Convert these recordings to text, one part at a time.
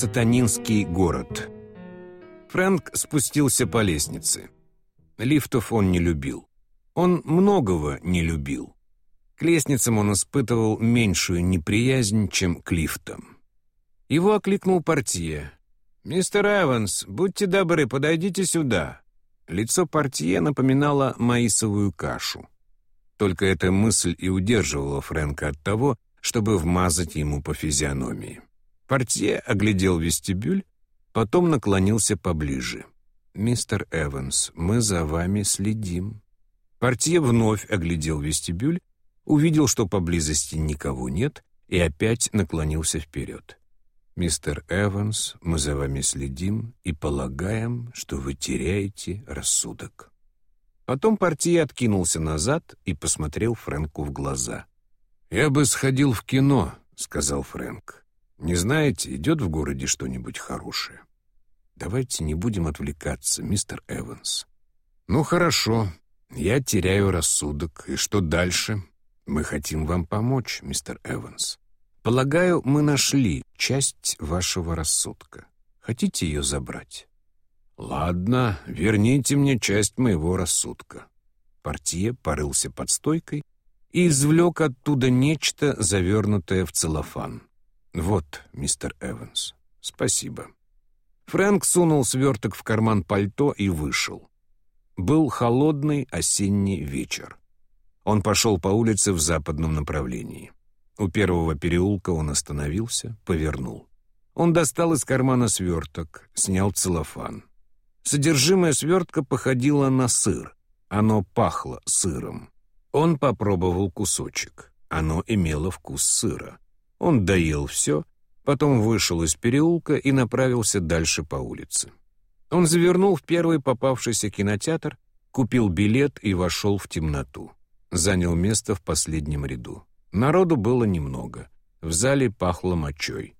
Сатанинский город. Фрэнк спустился по лестнице. Лифтов он не любил. Он многого не любил. К лестницам он испытывал меньшую неприязнь, чем к лифтам. Его окликнул портье. «Мистер Эванс, будьте добры, подойдите сюда». Лицо портье напоминало маисовую кашу. Только эта мысль и удерживала Фрэнка от того, чтобы вмазать ему по физиономии. Портье оглядел вестибюль, потом наклонился поближе. «Мистер Эванс, мы за вами следим». Портье вновь оглядел вестибюль, увидел, что поблизости никого нет, и опять наклонился вперед. «Мистер Эванс, мы за вами следим и полагаем, что вы теряете рассудок». Потом портье откинулся назад и посмотрел Фрэнку в глаза. «Я бы сходил в кино», — сказал Фрэнк. Не знаете, идет в городе что-нибудь хорошее? Давайте не будем отвлекаться, мистер Эванс. Ну, хорошо. Я теряю рассудок. И что дальше? Мы хотим вам помочь, мистер Эванс. Полагаю, мы нашли часть вашего рассудка. Хотите ее забрать? Ладно, верните мне часть моего рассудка. Портье порылся под стойкой и извлек оттуда нечто, завернутое в целлофан. «Вот, мистер Эванс, спасибо». Фрэнк сунул сверток в карман пальто и вышел. Был холодный осенний вечер. Он пошел по улице в западном направлении. У первого переулка он остановился, повернул. Он достал из кармана сверток, снял целлофан. Содержимое свертка походило на сыр. Оно пахло сыром. Он попробовал кусочек. Оно имело вкус сыра. Он доел все, потом вышел из переулка и направился дальше по улице. Он завернул в первый попавшийся кинотеатр, купил билет и вошел в темноту. Занял место в последнем ряду. Народу было немного. В зале пахло мочой.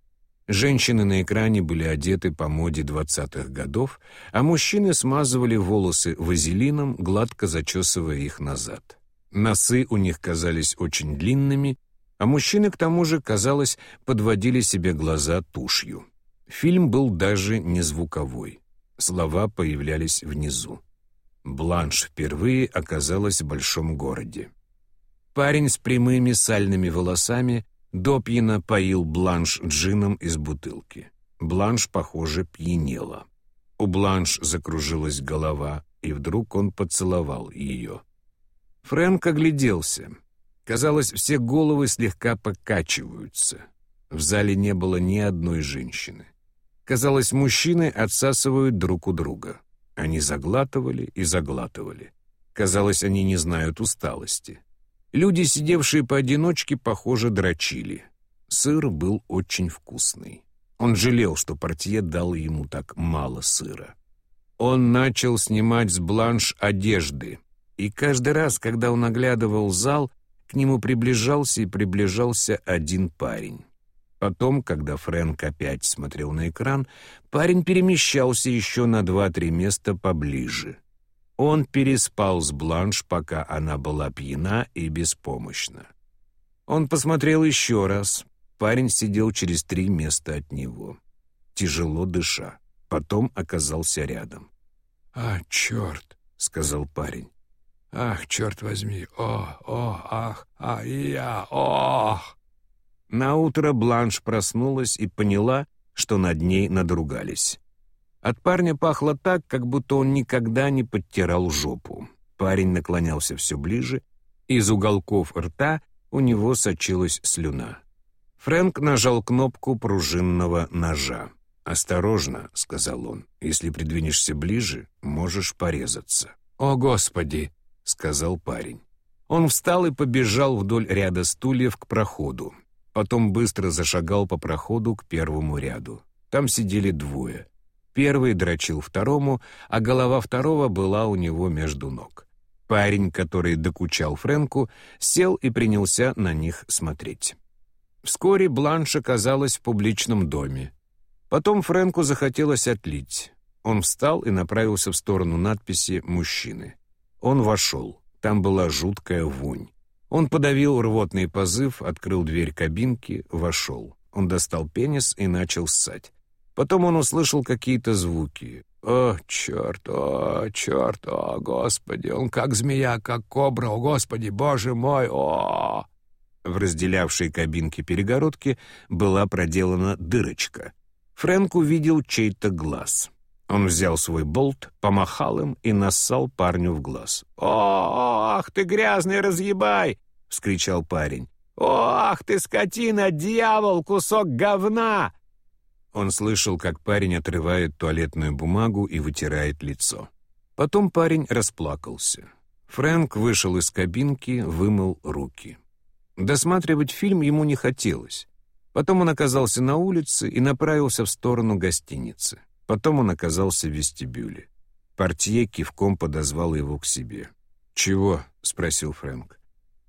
Женщины на экране были одеты по моде двадцатых годов, а мужчины смазывали волосы вазелином, гладко зачесывая их назад. Носы у них казались очень длинными, а мужчины, к тому же, казалось, подводили себе глаза тушью. Фильм был даже не звуковой. Слова появлялись внизу. Бланш впервые оказалась в большом городе. Парень с прямыми сальными волосами допьяно поил Бланш джином из бутылки. Бланш, похоже, пьянела. У Бланш закружилась голова, и вдруг он поцеловал ее. Фрэнк огляделся. Казалось, все головы слегка покачиваются. В зале не было ни одной женщины. Казалось, мужчины отсасывают друг у друга. Они заглатывали и заглатывали. Казалось, они не знают усталости. Люди, сидевшие поодиночке, похоже, дрочили. Сыр был очень вкусный. Он жалел, что портье дал ему так мало сыра. Он начал снимать с бланш одежды, и каждый раз, когда он оглядывал зал, к нему приближался и приближался один парень. Потом, когда Фрэнк опять смотрел на экран, парень перемещался еще на два-три места поближе. Он переспал с Бланш, пока она была пьяна и беспомощна. Он посмотрел еще раз. Парень сидел через три места от него, тяжело дыша. Потом оказался рядом. «А, черт!» — сказал парень. Ах, черт возьми, о, о, ах, а, я, ох. Наутро Бланш проснулась и поняла, что над ней надругались. От парня пахло так, как будто он никогда не подтирал жопу. Парень наклонялся все ближе, из уголков рта у него сочилась слюна. Фрэнк нажал кнопку пружинного ножа. «Осторожно», — сказал он, — «если придвинешься ближе, можешь порезаться». «О, Господи!» — сказал парень. Он встал и побежал вдоль ряда стульев к проходу. Потом быстро зашагал по проходу к первому ряду. Там сидели двое. Первый дрочил второму, а голова второго была у него между ног. Парень, который докучал Фрэнку, сел и принялся на них смотреть. Вскоре Бланш оказалась в публичном доме. Потом Фрэнку захотелось отлить. Он встал и направился в сторону надписи «Мужчины». Он вошел. Там была жуткая вонь. Он подавил рвотный позыв, открыл дверь кабинки, вошел. Он достал пенис и начал ссать. Потом он услышал какие-то звуки. «О, черт, о, черт, о, господи, он как змея, как кобра, о, господи, боже мой, о!» В разделявшей кабинке перегородки была проделана дырочка. Фрэнк увидел чей-то глаз. Он взял свой болт, помахал им и нассал парню в глаз. «О, ах ты грязный разъебай!» — вскричал парень. «О, ах ты скотина, дьявол, кусок говна!» Он слышал, как парень отрывает туалетную бумагу и вытирает лицо. Потом парень расплакался. Фрэнк вышел из кабинки, вымыл руки. Досматривать фильм ему не хотелось. Потом он оказался на улице и направился в сторону гостиницы. Потом он оказался в вестибюле. Портье кивком подозвал его к себе. «Чего?» — спросил Фрэнк.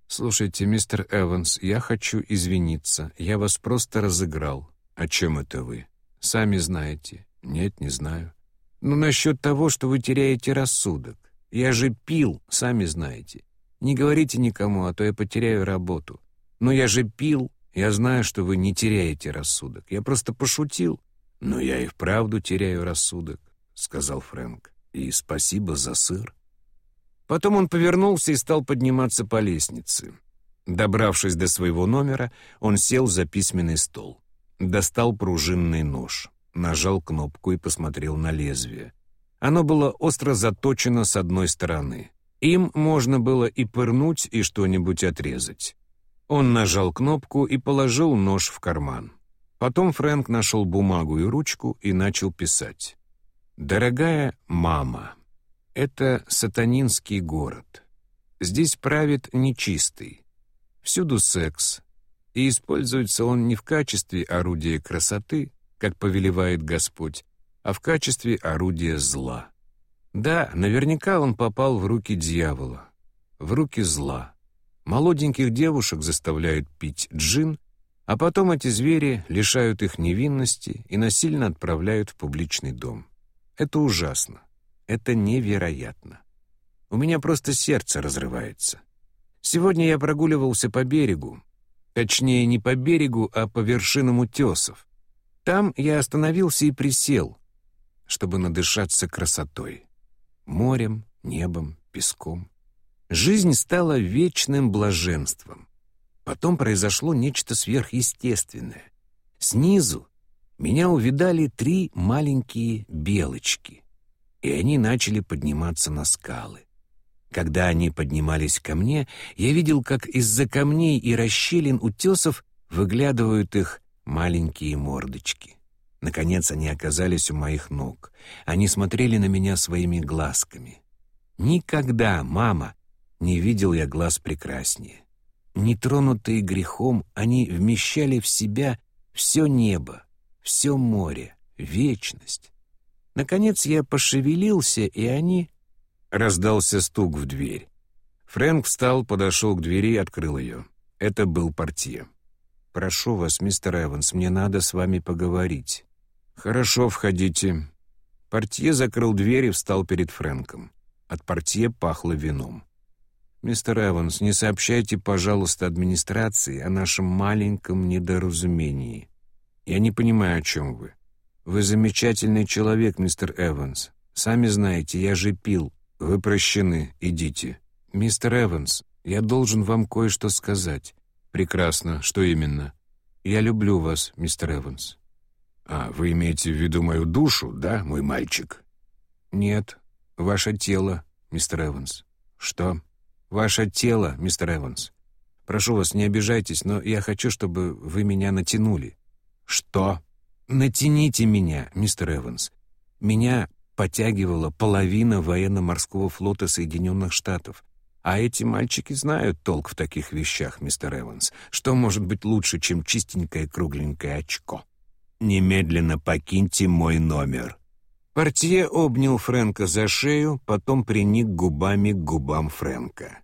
«Слушайте, мистер Эванс, я хочу извиниться. Я вас просто разыграл. О чем это вы? Сами знаете. Нет, не знаю. Ну, насчет того, что вы теряете рассудок. Я же пил, сами знаете. Не говорите никому, а то я потеряю работу. Но я же пил, я знаю, что вы не теряете рассудок. Я просто пошутил. «Но я и вправду теряю рассудок», — сказал Фрэнк. «И спасибо за сыр». Потом он повернулся и стал подниматься по лестнице. Добравшись до своего номера, он сел за письменный стол. Достал пружинный нож, нажал кнопку и посмотрел на лезвие. Оно было остро заточено с одной стороны. Им можно было и пырнуть, и что-нибудь отрезать. Он нажал кнопку и положил нож в карман. Потом Фрэнк нашел бумагу и ручку и начал писать. «Дорогая мама, это сатанинский город. Здесь правит нечистый. Всюду секс, и используется он не в качестве орудия красоты, как повелевает Господь, а в качестве орудия зла. Да, наверняка он попал в руки дьявола, в руки зла. Молоденьких девушек заставляют пить джин, а потом эти звери лишают их невинности и насильно отправляют в публичный дом. Это ужасно. Это невероятно. У меня просто сердце разрывается. Сегодня я прогуливался по берегу. Точнее, не по берегу, а по вершинам утесов. Там я остановился и присел, чтобы надышаться красотой. Морем, небом, песком. Жизнь стала вечным блаженством. Потом произошло нечто сверхъестественное. Снизу меня увидали три маленькие белочки, и они начали подниматься на скалы. Когда они поднимались ко мне, я видел, как из-за камней и расщелин утесов выглядывают их маленькие мордочки. Наконец они оказались у моих ног. Они смотрели на меня своими глазками. Никогда, мама, не видел я глаз прекраснее. Нетронутые грехом, они вмещали в себя все небо, все море, вечность. Наконец я пошевелился, и они... Раздался стук в дверь. Фрэнк встал, подошел к двери и открыл ее. Это был портье. «Прошу вас, мистер Эванс, мне надо с вами поговорить». «Хорошо, входите». Портье закрыл дверь и встал перед Фрэнком. От портье пахло вином. «Мистер Эванс, не сообщайте, пожалуйста, администрации о нашем маленьком недоразумении. Я не понимаю, о чем вы. Вы замечательный человек, мистер Эванс. Сами знаете, я же пил. Вы прощены, идите. Мистер Эванс, я должен вам кое-что сказать. Прекрасно, что именно? Я люблю вас, мистер Эванс. А, вы имеете в виду мою душу, да, мой мальчик? Нет, ваше тело, мистер Эванс. Что? Ваше тело, мистер Эванс. Прошу вас, не обижайтесь, но я хочу, чтобы вы меня натянули». «Что?» «Натяните меня, мистер Эванс. Меня подтягивала половина военно-морского флота Соединенных Штатов. А эти мальчики знают толк в таких вещах, мистер Эванс. Что может быть лучше, чем чистенькое кругленькое очко? Немедленно покиньте мой номер». Портье обнял Фрэнка за шею, потом приник губами к губам Фрэнка.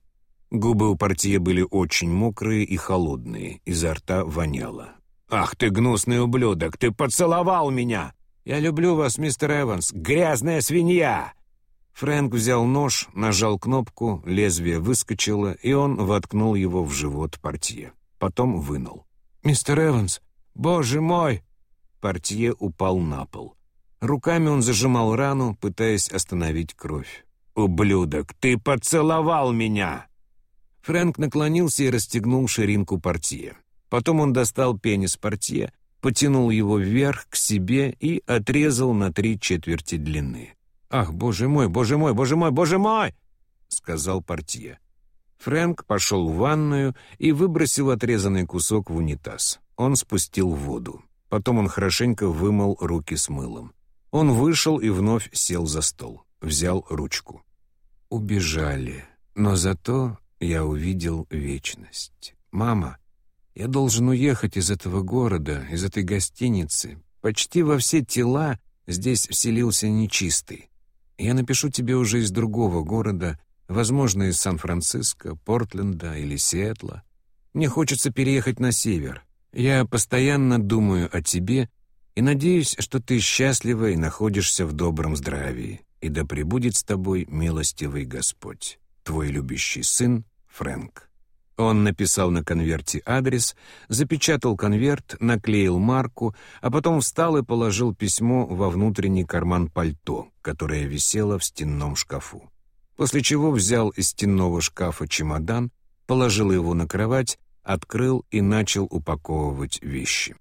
Губы у портье были очень мокрые и холодные, изо рта воняло. «Ах ты, гнусный ублюдок, ты поцеловал меня! Я люблю вас, мистер Эванс, грязная свинья!» Фрэнк взял нож, нажал кнопку, лезвие выскочило, и он воткнул его в живот портье. Потом вынул. «Мистер Эванс, боже мой!» портье упал на пол. Руками он зажимал рану, пытаясь остановить кровь. «Ублюдок, ты поцеловал меня!» Фрэнк наклонился и расстегнул ширинку портье. Потом он достал пенис портье, потянул его вверх к себе и отрезал на три четверти длины. «Ах, боже мой, боже мой, боже мой, боже мой!» — сказал портье. Фрэнк пошел в ванную и выбросил отрезанный кусок в унитаз. Он спустил воду. Потом он хорошенько вымыл руки с мылом. Он вышел и вновь сел за стол. Взял ручку. Убежали. Но зато я увидел вечность. «Мама, я должен уехать из этого города, из этой гостиницы. Почти во все тела здесь вселился нечистый. Я напишу тебе уже из другого города, возможно, из Сан-Франциско, Портленда или Сиэтла. Мне хочется переехать на север. Я постоянно думаю о тебе и надеюсь, что ты счастлива и находишься в добром здравии, и да пребудет с тобой милостивый Господь, твой любящий сын Фрэнк». Он написал на конверте адрес, запечатал конверт, наклеил марку, а потом встал и положил письмо во внутренний карман пальто, которое висело в стенном шкафу. После чего взял из стенного шкафа чемодан, положил его на кровать, открыл и начал упаковывать вещи.